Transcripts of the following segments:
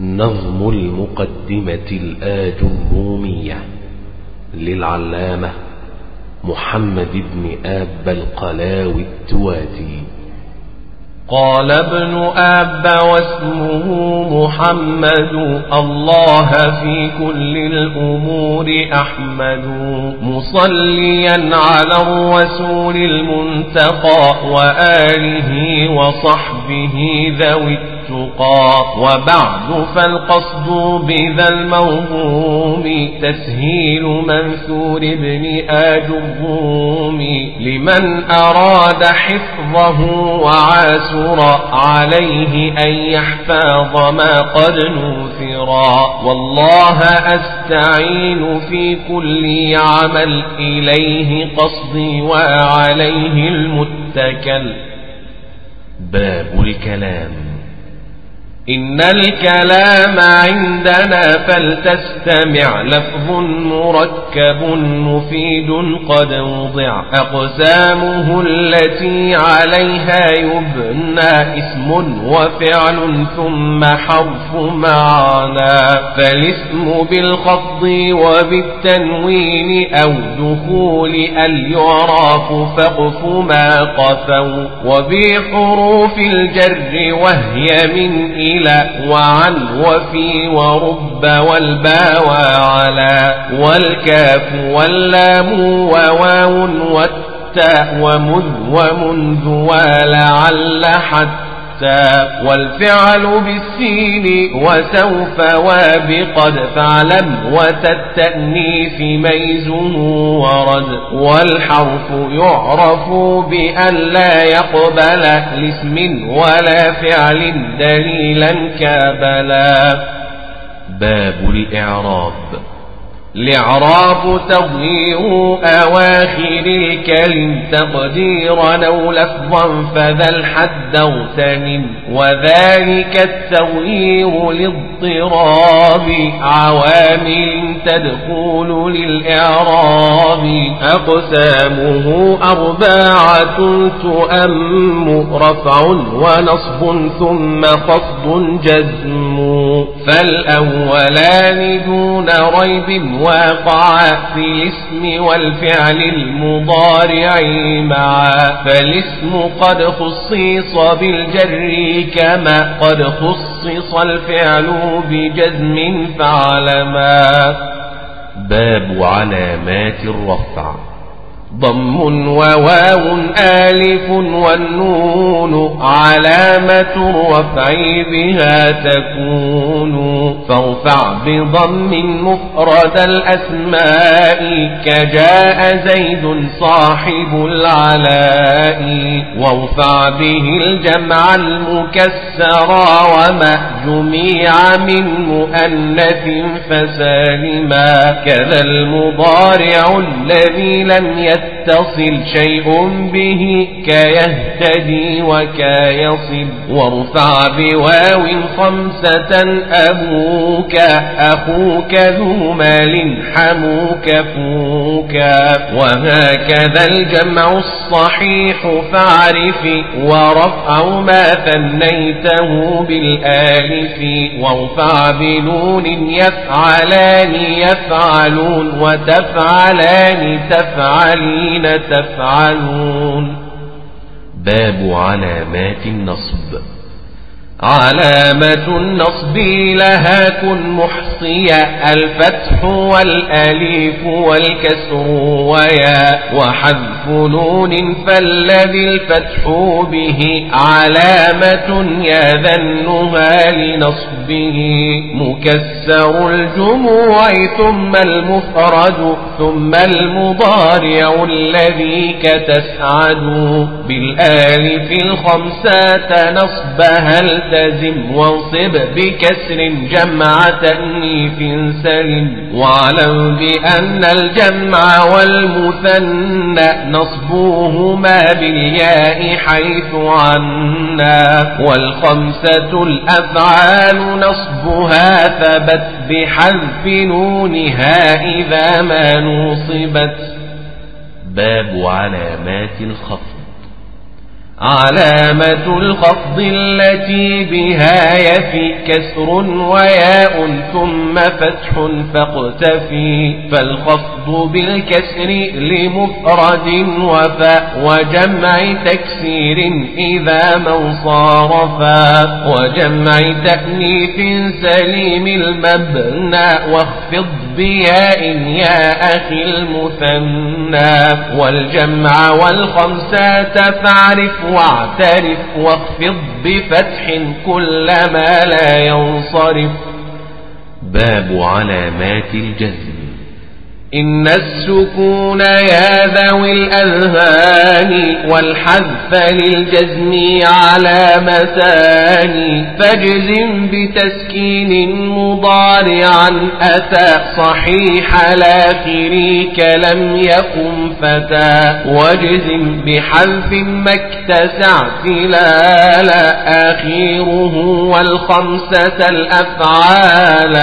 نظم المقدمة الآج الرومية للعلامة محمد بن آب القلاوي التواتي. قال ابن أب واسمه محمد الله في كل الأمور أحمد مصليا على الرسول المنتقى وآله وصحبه ذوي التقى وبعد فالقصد بذا الموهوم تسهيل منثور ابن الروم لمن أراد حفظه وعاسر عليه أن يحفظ ما قد نوثرا والله أستعين في كل عمل إليه قصدي وعليه المتكل. باب الكلام. إن الكلام عندنا فلتستمع لفظ مركب مفيد قد وضع. أقسامه التي عليها يبنى اسم وفعل ثم حرف معنى فالاسم بالخفض وبالتنوين أو دخول اليعراف فقف ما قفوا. وبحروف الجر وهي من إلى إلى وعن وفي ورب والباء وعلى والكاف واللام وواو والتاء ومذ ومنذ ولعل حتى والفعل بالسين وسوف وبقد فعلم وتتأنيث ميزه ورد والحرف يعرف بأن لا يقبل لاسم ولا فعل دليلا كابلا. باب الإعراب. الإعراب تضيير أواخر الكلم تقديرا أو لفظا فذا الحد اغتنم وذلك التغيير للاضطراب عوامل تدخل للإعراب. أقسامه أربعة تؤم رفع ونصب ثم خفض جزم. فالأولان دون ريب وقع في الاسم والفعل المضارع معا. فالاسم قد خصيص بالجر كما قد خصص الفعل بجزم فعلما باب علامات الرفع. ضم وواو آلف والنون علامة الرفع بها تكون. فارفع بضم مفرد الأسماء كجاء زيد صاحب العلاء. وارفع به الجمع المكسرا وما جميع من مؤنث فسالما. كذا المضارع الذي لم يت يتصل شيء به كيهتدي وكيصل. وارفع بواو خمسة أبوك أخوك ذو مال حموك فوك. وهكذا الجمع الصحيح فاعرف ورفع ما ثنيته بالآلف. وارفع بنون يفعلان يفعلون وتفعلان تفعل الذين تفعلون. باب علامات النصب. علامة النصب لها كن محصية الفتح والأليف والكسر ويا وحذف نون فالذي الفتح به علامة يذنها لنصبه مكسر الجموع ثم المفرد ثم المضارع الذي كتسعد. بالآلف الخمسة نصبها التزم وانصب بكسر جمع تأنيف سلم واعلم بأن الجمع والمثنى نصبوهما بالياء حيث عنا والخمسة الأفعال نصبها ثبت بحذف نونها إذا ما نوصبت. باب علامات الخفض. علامة الخفض التي بها يفي كسر وياء ثم فتح فاقتفي فالخفض بالكسر لمفرد وفاء وجمع تكسير إذا من صارفا وجمع تأنيف سليم المبنى واخفض بياء يا أخي المثنى والجمع والخمسة فاعرف واعترف واخفض بفتح كل ما لا ينصرف. باب علامات الجزم. إن السكون يا ذوي الأذهان والحذف للجزم علامتان فاجزم بتسكين مضارعا أتى صحيح الآخر كلم يقم فتى واجزم بحذف ما اكتسعت لا لا آخره والخمسة الأفعال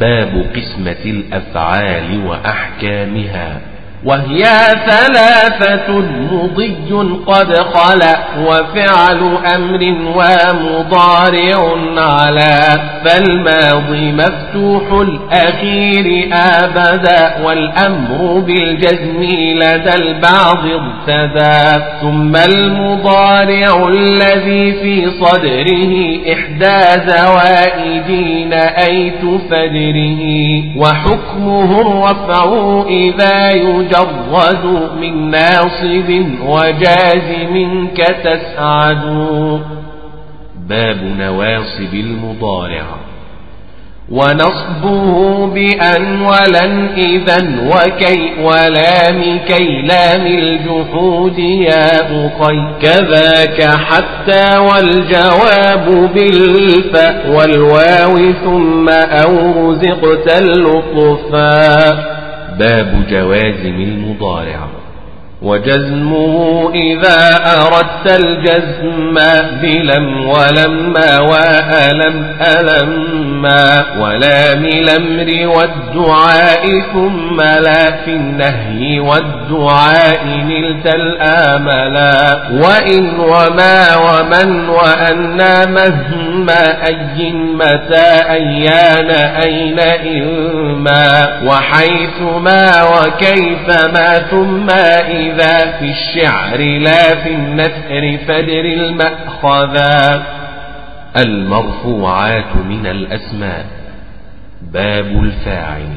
باب قسمة الأفعال وأحكامها. وهي ثلاثة مضي قد خلأ وفعل أمر ومضارع على فالماضي مفتوح الأخير أبدا والأمر بالجزم لدى البعض ارتدى ثم المضارع الذي في صدره إحدى زوائدين أي تفجره وحكمه الرفع إذا يجب مجرد من ناصب وجازم كتسعد باب نواصب المضارع. ونصبه بأن ولن إذا وكي ولام كي لام الجحود يا أخي. كذاك حتى والجواب بالفاء والواو ثم أو رزقت اللطفا. باب جوازم المضارع. وجزمه إذا أردت الجزم بلم ولما وألم ألما ولام الأمر والدعاء ثم لا في النهي والدعاء نلت الآملا وإن وما ومن وأنا مهما أي متى أيان أين إما وحيث ما وكيف ما ثم إذا إذا في الشعر لا في النثر فدر المأخذا المرفوعات من الأسماء باب الفاعل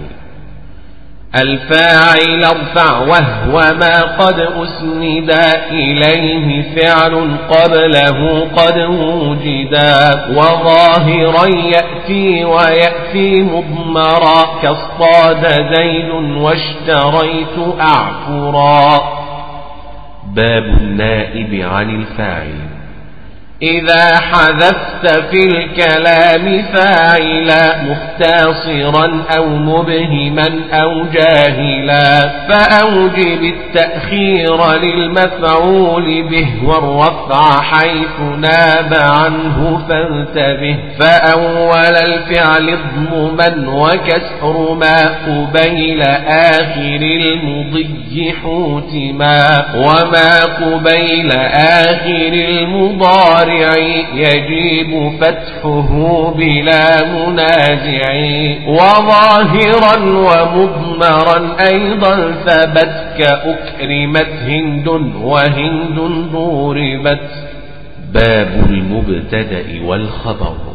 الفاعل ارفع وهو ما قد أسند إليه فعل قبله قد وجدا وظاهرا يأتي ويأتي مضمرا كاصطاد زيد واشتريت أعفرا باب النائب عن الفاعل. إذا حذفت في الكلام فاعلا مختصرا أو مبهما أو جاهلا. فأوجب التأخير للمفعول به والرفع حيث ناب عنه فانتبه. فأول الفعل اضمما وكسر ما قبيل آخر المضي حوتما. وما قبيل آخر المضارع يجيب فتحه بلا منازع وظاهرا ومضمرا أيضا ثبت كأكرمت هند وهند ضربت باب المبتدأ والخبر.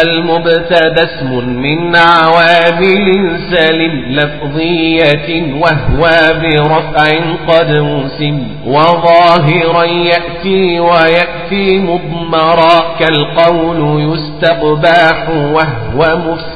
المبتدأ اسم من عوامل سلم لفظية وهو برفع قد وسم وظاهرا يأتي ويأتي مضمرا كالقول يستقباح وهو مفترى.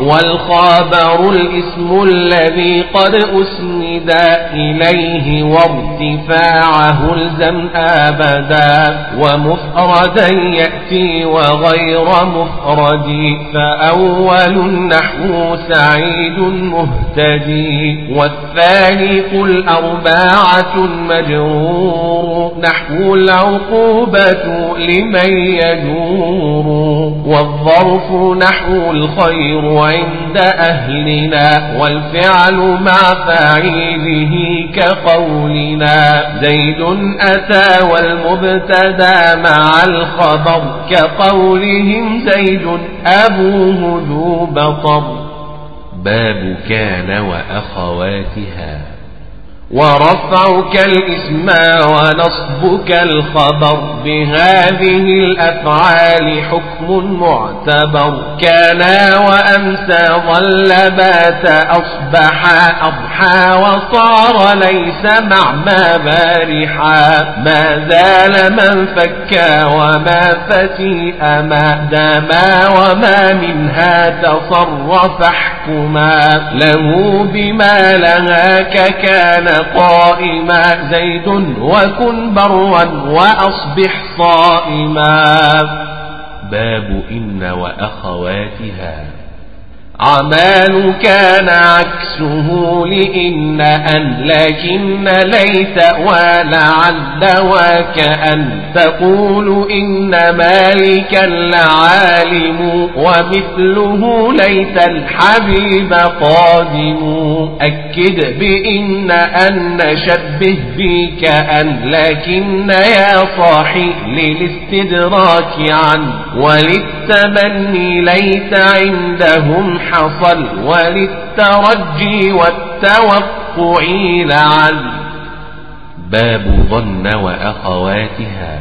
والخابر الاسم الذي قد أسند إليه وارتفاعه الزم أبدا. ومفردا يأتي وغير مفرد فأول النحو سعيد مهتدي والثاني قل أرباعة مجرور نحو العقوبة لمن يجور والظرف نحو الخير عند أهلنا والفعل مع فاعله كقولنا. زيد أتى والمبتدا مع الخبر كقولهم زيد أبوه ذو بطر باب كان وأخواتها. ورفعك الاسم ونصبك الخبر بهذه الأفعال حكم معتبر. كان وأمسى ظل بات أصبح أضحى وصار ليس مع ما بارحا. ما زال من فكا وما فتيء ما داما وما منها تصرف احكما له بما لها ككان قائما زيد وكن برا وأصبح صائما باب إن وأخواتها عمال كان عكسه لإن أن لكن ليت ولعل وكأن تقول إن مالكا لعالم ومثله ليت الحبيب قادم أكد بإن أن شبه بك أن لكن يا صاحي للاستدراك عن وللتمني ليت عندهم حصل وللترجي والتوقع لعل باب ظن وأخواتها.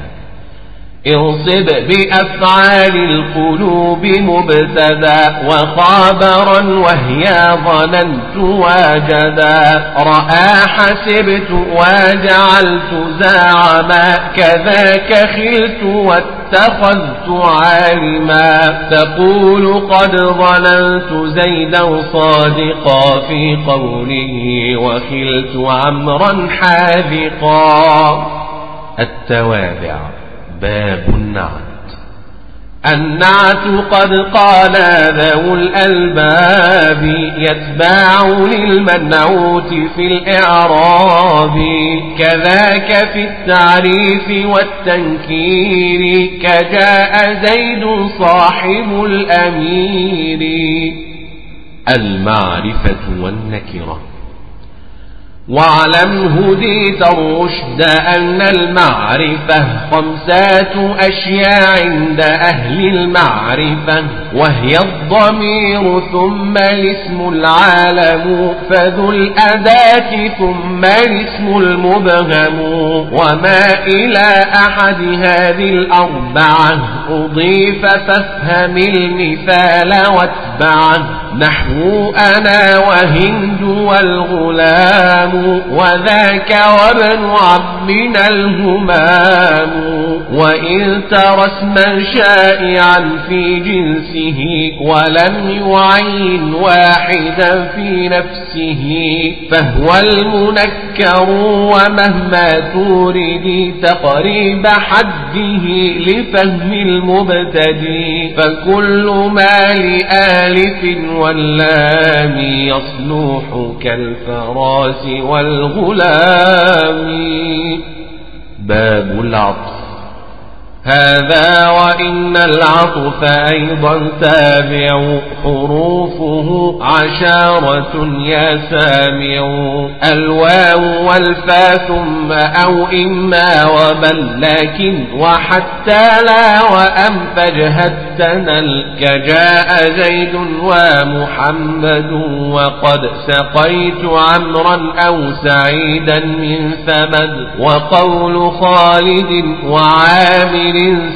انصب بأفعال القلوب مبتدا وخابرا وهي ظننت واجدا. رأى حسبت وجعلت زعما كذاك خلت واتخذت عالما. تقول قد ظننت زيدا صادقا في قوله وخلت عمرا حاذقا. التوابع. باب النعت. النعت قد قال ذو الألباب يتباع للمنعوت في الإعراب كذاك في التعريف والتنكير كجاء زيد صاحب الأمير. المعرفة والنكرة. واعلم هديت الرشد أن المعرفة خمسات أشياء عند أهل المعرفة وهي الضمير ثم الاسم العالم فذو الأداة ثم الاسم المبهم وما إلى أحد هذه الأربعة أضيف فافهم المثال واتبعه. نحو أنا وهند والغلام وذاك وابن عمنا الهمام. وإن ترى اسما شائعا في جنسه ولم يعين واحدا في نفسه فهو المنكر ومهما تورد تقريب حده لفهم المبتدي فكل ما لآلف واللام يصلح كالفراس والغلام. باب العطف. هذا وإن العطف أيضا تابع حروفه عشارة يا سامع. الواو والفا ثم أو إما وبل لكن وحتى لا وأم فاجهدتنا كجاء زيد ومحمد. وقد سقيت عمرا أو سعيدا من ثمد. وقول خالد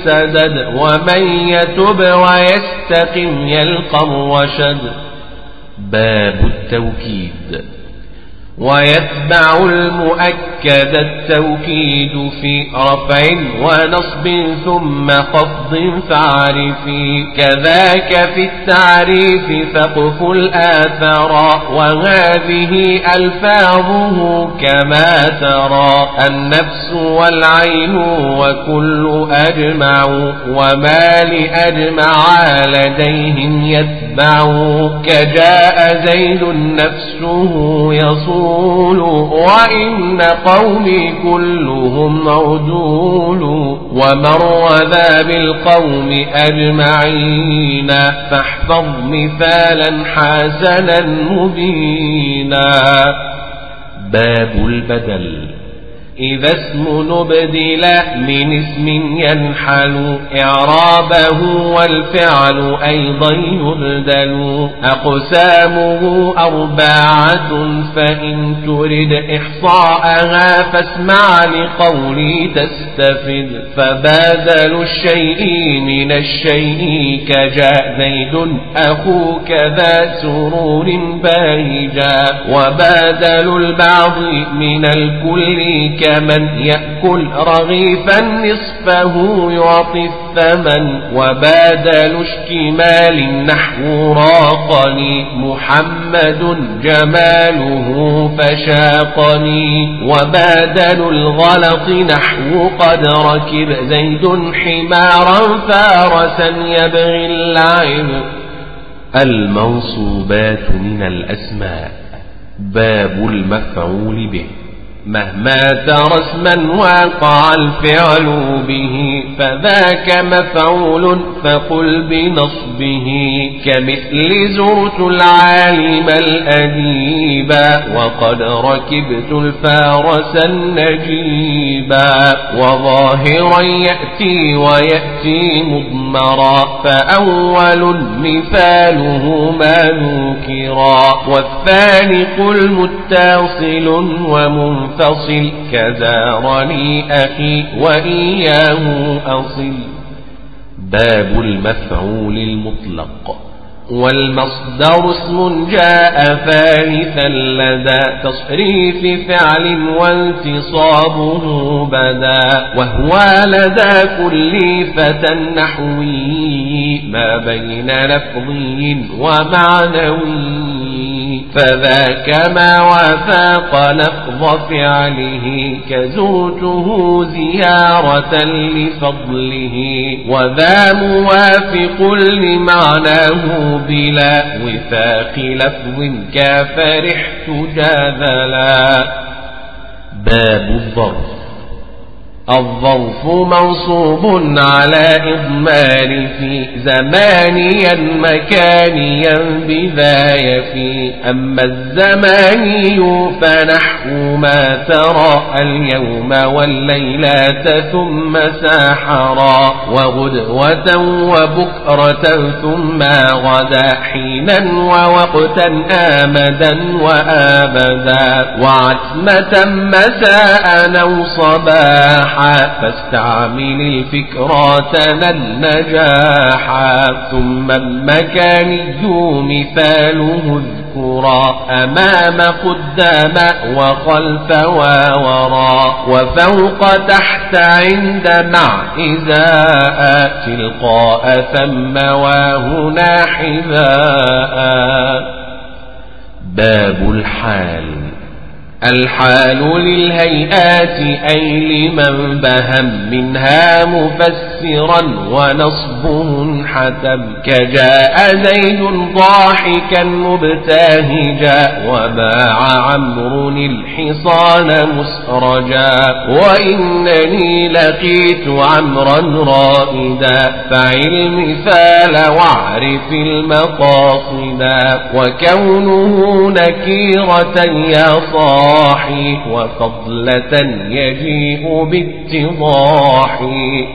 سدد ومن يتب ويستقم يلقى الرشد. باب التوكيد. ويتبع المؤكد التوكيد في رفع ونصب ثم خفض فاعرفي كذاك في التعريف فقف الآثر وهذه ألفاظه كما ترى النفس والعين وكل أجمع وما لأجمع لديهم يتبع كجاء زيد نفسه يصوم عدول وإن قومي كلهم عدول ومر ذا بالقوم أجمعين. فاحفظ مثالا حسنا مبينا. باب البدل. إذا اسم نبدل من اسم ينحل إعرابه والفعل أيضا يبدل. أقسامه أربعة فإن ترد إحصاءها فاسمع لقولي تستفد. فبادل الشيء من الشيء كجاء زيد أخوك ذا سرور باهجا وبادل البعض من الكل كمن يأكل رغيفا نصفه يعطي الثمن وبادل اشتمال نحو راقني محمد جماله فشاقني وبادل الغلط نحو قد ركب زيد حمارا فارسا يبغي اللعب. المنصوبات من الأسماء. باب المفعول به. مهما ترى اسما وقع الفعل به فذاك مفعول فقل بنصبه كمثل زرت العالم الأديبا وقد ركبت الفارس النجيبا وظاهرا يأتي ويأتي مضمرا فأول مثاله ما نوكرا والثاني قل متصل ومنفر منفصل كدارني أخي وإياه أصل باب المفعول المطلق والمصدر اسم جاء ثالثا لدى تصريف فعل وانتصابه بدا وهو لدى كل فتى نحوي ما بين لفظي ومعنوي فذاك ما وافاق لفظ فعله كزرته زيارة لفضله وذا موافق لمعناه بلا وفاق لفظ كافرحت جاذلا. باب الظرف الظرف منصوب على إضمار في زمانيا مكانيا بذا يفي أما الزماني فنحو ما ترى اليوم والليلة ثم ساحرا. وغدوة وبكرة ثم غدا حينا ووقتا آمدا وآبدا. وعتمة مساء أو صباحا فاستعمل الفكرة النجاحا ثم المكاني مثاله اذكرا أمام قدام وخلف ووراء وفوق تحت عند مع إزاء تلقاء ثم وهنا حذاء. باب الحال. الحال للهيئات أي لمن بهم منها مفسرا ونصبه حتم كجاء زيد ضاحكا مبتهجا وباع عمرو الحصان مسرجا وإنني لقيت عمرا رائدا فعل مثال واعرف المقاصدا وكونه نكيرة يا الصاحي وفضلة يجيء باتضاح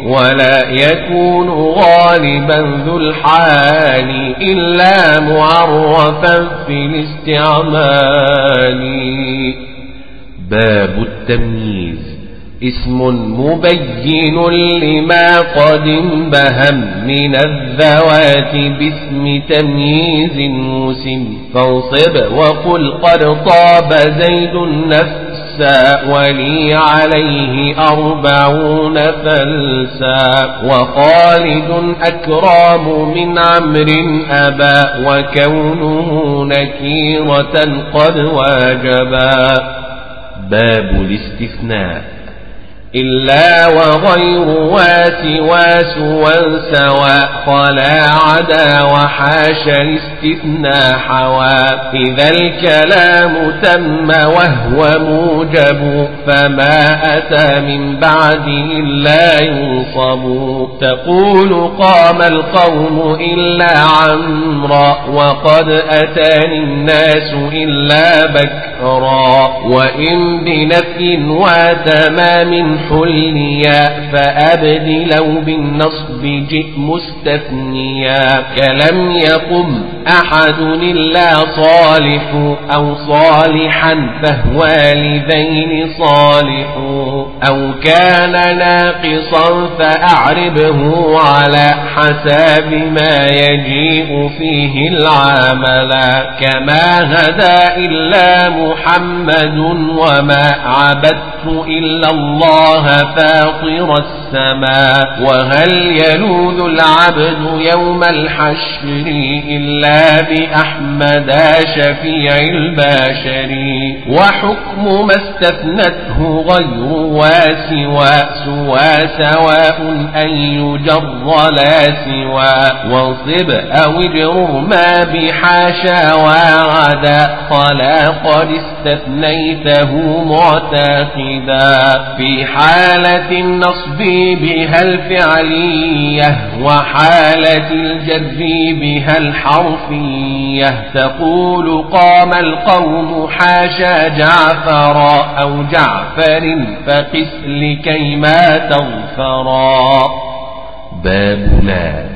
ولا يكون غالبا ذو الحال إلا معرفا في الاستعمال. باب التمييز. اسم مبين لما قد انبهم من الذوات باسم تمييز موسم فانصب وقل قد طاب زيد النفس ولي عليه أربعون فلسا وخالد أكرام من عمر أبا وكونه نكيرة قد واجبا باب الاستثناء. إلا وغير واسوا سوى سواء خلا عدا وحاش الاستثناء حوى. إذا الكلام تم وهو موجب فما أتى من بعده إلا ينصب. تقول قام القوم إلا عمرا وقد أتاني الناس إلا بكرا. وإن بنفي وتمام حليا فأبدلوا بالنصب جئ مستثنيا. كلم يقم أحد إلا صالح أو صالحا فهو لذين صالح. أو كان ناقصا فأعربه على حساب ما يجيء فيه العامل كما هدى إلا محمد وما عبدت إلا الله. فاطر السماء وهل يلوذ العبد يوم الحشر إلا بأحمد شفيع البشر وحكم ما استثنته غير واسوا سوى سواء أن يجر لا سوى وانصب أو اجرر ما بحاشا وعدا خلا قد استثنيته معتقدا في حالة النصب بها الفعلية وحالة الجر بها الحرفية. تقول قام القوم حاشا جعفرا أو جعفر فقس لكيما تغفرا. باب لا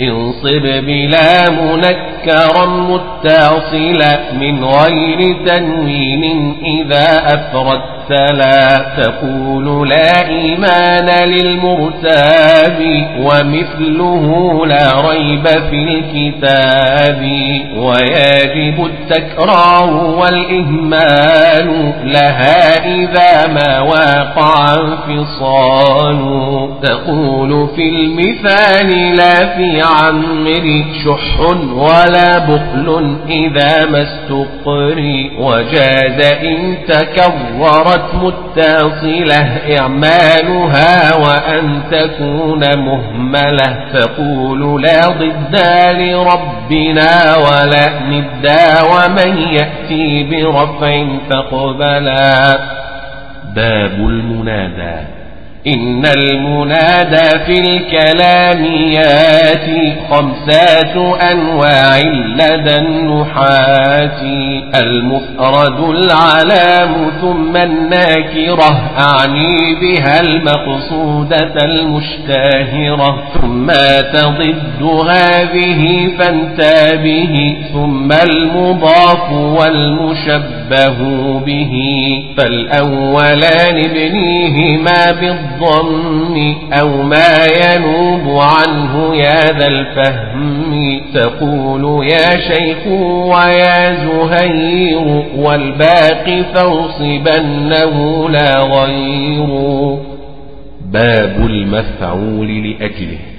انصب بلا منكرا متصلا من غير تنوين إذا أفردت لا تقول لا إيمان للمرتاب ومثله لا ريب في الكتاب ويجب التكرار والإهمال لها إذا ما واقع انفصال تقول في المثال لا في عمري شح ولا بخل إذا ما استقري وجاز إن تكررت متصلة إعمالها وأن تكون مهملة فقول لا ضد لربنا ولا ندا ومن يأتي برفع فاقبلا. باب المنادى. إن المنادى في الكلام ياتي خمسات أنواع لدى النحاة. المفرد العلام ثم الناكرة أعني بها المقصودة المشتهرة ثم تضد هذه فانتبه ثم المضاف والمشبه به. فالأولان ابنيهما بالضبط الضم أو ما ينوب عنه يا ذا الفهم تقول يا شيخ ويا زهير والباقي فانصبنه لا غير. باب المفعول لأجله.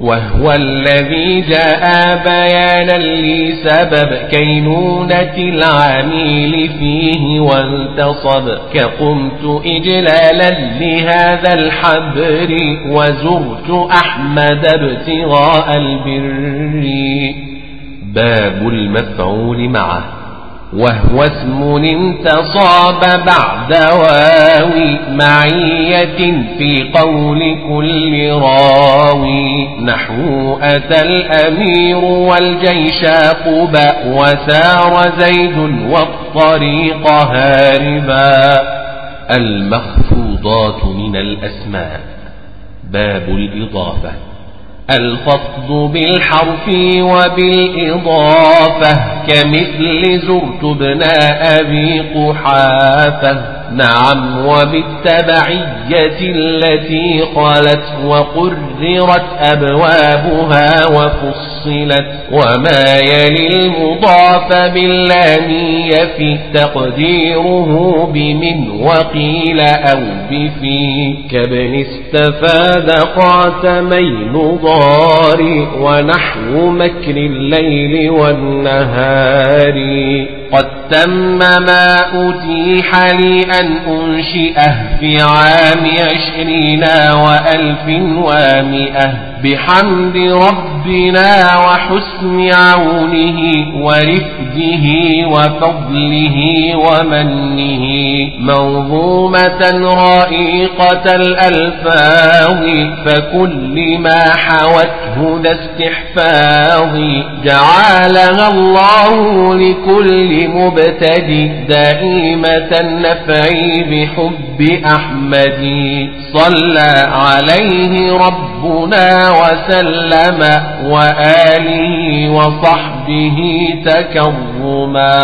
وهو الذي جاء بيانا لسبب كينونة العميل فيه وانتصب. كقمت إجلالا لهذا الحبر وزرت أحمد ابتغاء البر. باب المفعول معه. وهو اسم انتصاب بعد واوي معية في قول كل راوي. نحو أتى الأمير والجيش قبأ وسار زيد والطريق هاربا. المخفوضات من الأسماء. باب الإضافة. الخفض بالحرف وبالإضافة كمثل زرت ابن أبي قحافة. نعم وبالتبعية التي خلت وقررت أبوابها وفصلت وما يلي المضاف باللامية في تقديره بمن وقيل أو بفي. كابن استفاد قاتمين ضار ونحو مكر الليل والنهار. قد تم ما أتيح لي من أنشئه في عام عشرين وألف ومئة بحمد ربنا وحسن عونه ورفده وفضله ومنه منظومة رائقة الألفاظ فكل ما حوته ذا استحفاظ. جعلها الله لكل مبتدي دائمة النفع بحب أحمد. صلى عليه ربنا وسلم وآله وصحبه تكرما.